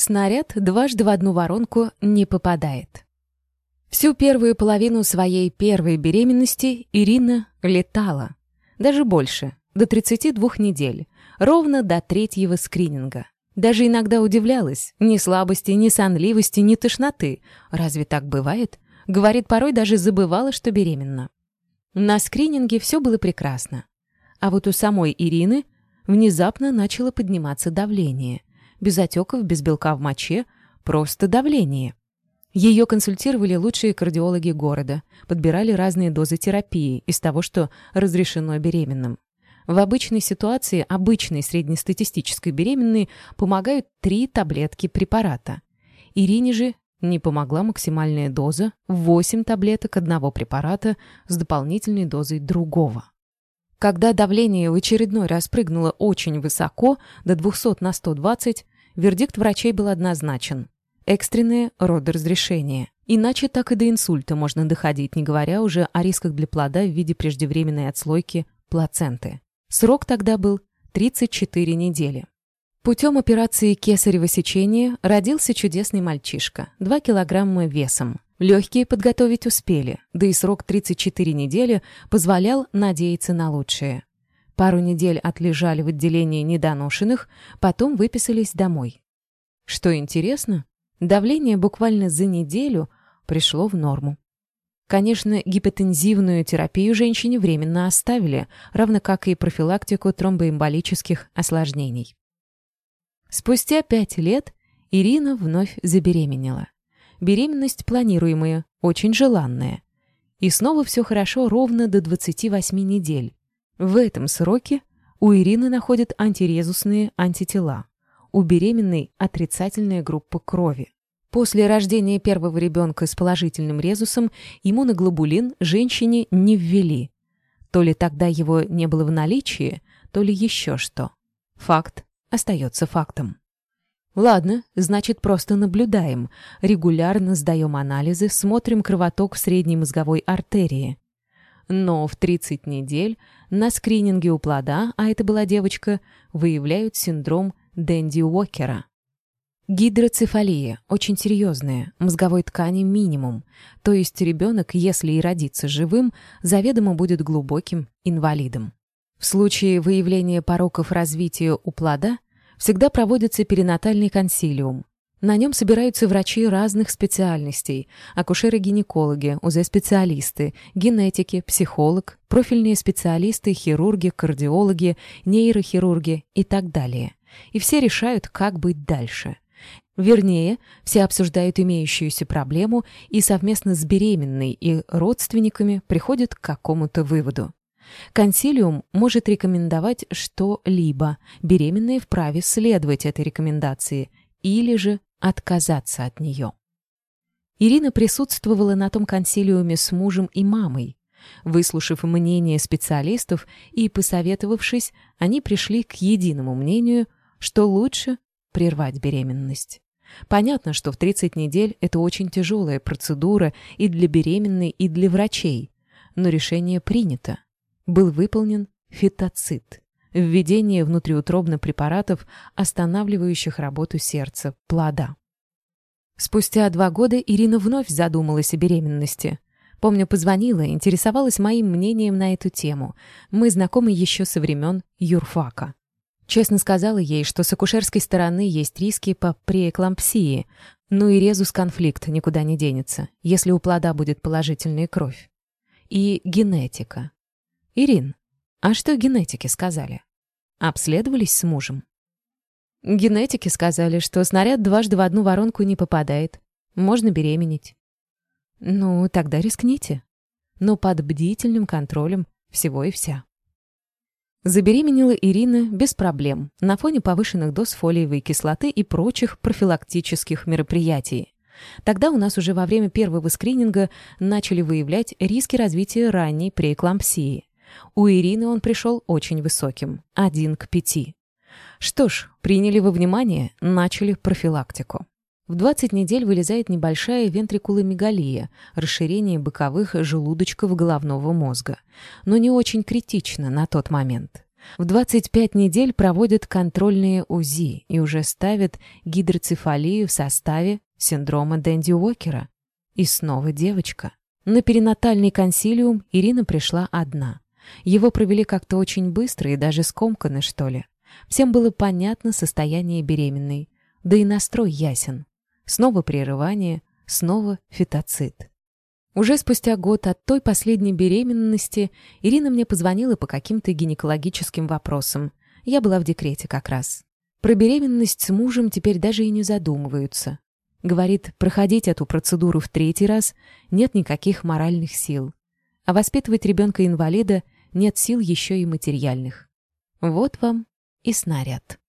Снаряд дважды в одну воронку не попадает. Всю первую половину своей первой беременности Ирина летала. Даже больше, до 32 недель, ровно до третьего скрининга. Даже иногда удивлялась. Ни слабости, ни сонливости, ни тошноты. Разве так бывает? Говорит, порой даже забывала, что беременна. На скрининге все было прекрасно. А вот у самой Ирины внезапно начало подниматься давление. Без отеков, без белка в моче, просто давление. Ее консультировали лучшие кардиологи города, подбирали разные дозы терапии из того, что разрешено беременным. В обычной ситуации обычной среднестатистической беременной помогают три таблетки препарата. Ирине же не помогла максимальная доза 8 таблеток одного препарата с дополнительной дозой другого. Когда давление в очередной раз прыгнуло очень высоко, до 200 на 120, вердикт врачей был однозначен. Экстренное родоразрешение. Иначе так и до инсульта можно доходить, не говоря уже о рисках для плода в виде преждевременной отслойки плаценты. Срок тогда был 34 недели. Путем операции кесарево сечения родился чудесный мальчишка, 2 килограмма весом. Легкие подготовить успели, да и срок 34 недели позволял надеяться на лучшее. Пару недель отлежали в отделении недоношенных, потом выписались домой. Что интересно, давление буквально за неделю пришло в норму. Конечно, гипотензивную терапию женщине временно оставили, равно как и профилактику тромбоэмболических осложнений. Спустя пять лет Ирина вновь забеременела. Беременность планируемая, очень желанная. И снова все хорошо ровно до 28 недель. В этом сроке у Ирины находят антирезусные антитела. У беременной отрицательная группа крови. После рождения первого ребенка с положительным резусом иммуноглобулин женщине не ввели. То ли тогда его не было в наличии, то ли еще что. Факт остается фактом. Ладно, значит, просто наблюдаем. Регулярно сдаем анализы, смотрим кровоток в средней мозговой артерии. Но в 30 недель на скрининге у плода, а это была девочка, выявляют синдром Дэнди Уокера. Гидроцефалия очень серьезная, мозговой ткани минимум, то есть ребенок, если и родится живым, заведомо будет глубоким инвалидом. В случае выявления пороков развития у плода всегда проводится перинатальный консилиум. На нем собираются врачи разных специальностей, акушеры-гинекологи, УЗ-специалисты, генетики, психолог, профильные специалисты, хирурги, кардиологи, нейрохирурги и так далее. И все решают, как быть дальше – Вернее, все обсуждают имеющуюся проблему и совместно с беременной и родственниками приходят к какому-то выводу. Консилиум может рекомендовать что-либо, беременная вправе следовать этой рекомендации или же отказаться от нее. Ирина присутствовала на том консилиуме с мужем и мамой. Выслушав мнение специалистов и посоветовавшись, они пришли к единому мнению, что лучше прервать беременность. Понятно, что в 30 недель это очень тяжелая процедура и для беременной, и для врачей. Но решение принято. Был выполнен фитоцит – введение внутриутробно препаратов, останавливающих работу сердца, плода. Спустя два года Ирина вновь задумалась о беременности. Помню, позвонила, интересовалась моим мнением на эту тему. Мы знакомы еще со времен юрфака. Честно сказала ей, что с акушерской стороны есть риски по преэклампсии, ну и резус-конфликт никуда не денется, если у плода будет положительная кровь. И генетика. Ирин, а что генетики сказали? Обследовались с мужем? Генетики сказали, что снаряд дважды в одну воронку не попадает. Можно беременеть. Ну, тогда рискните. Но под бдительным контролем всего и вся. Забеременела Ирина без проблем на фоне повышенных доз фолиевой кислоты и прочих профилактических мероприятий. Тогда у нас уже во время первого скрининга начали выявлять риски развития ранней преэклампсии. У Ирины он пришел очень высоким – 1 к 5. Что ж, приняли во внимание, начали профилактику. В 20 недель вылезает небольшая вентрикуломегалия, расширение боковых желудочков головного мозга. Но не очень критично на тот момент. В 25 недель проводят контрольные УЗИ и уже ставят гидроцефалию в составе синдрома Дэнди Уокера. И снова девочка. На перинатальный консилиум Ирина пришла одна. Его провели как-то очень быстро и даже скомканно, что ли. Всем было понятно состояние беременной, да и настрой ясен. Снова прерывание, снова фитоцит. Уже спустя год от той последней беременности Ирина мне позвонила по каким-то гинекологическим вопросам. Я была в декрете как раз. Про беременность с мужем теперь даже и не задумываются. Говорит, проходить эту процедуру в третий раз нет никаких моральных сил. А воспитывать ребенка-инвалида нет сил еще и материальных. Вот вам и снаряд.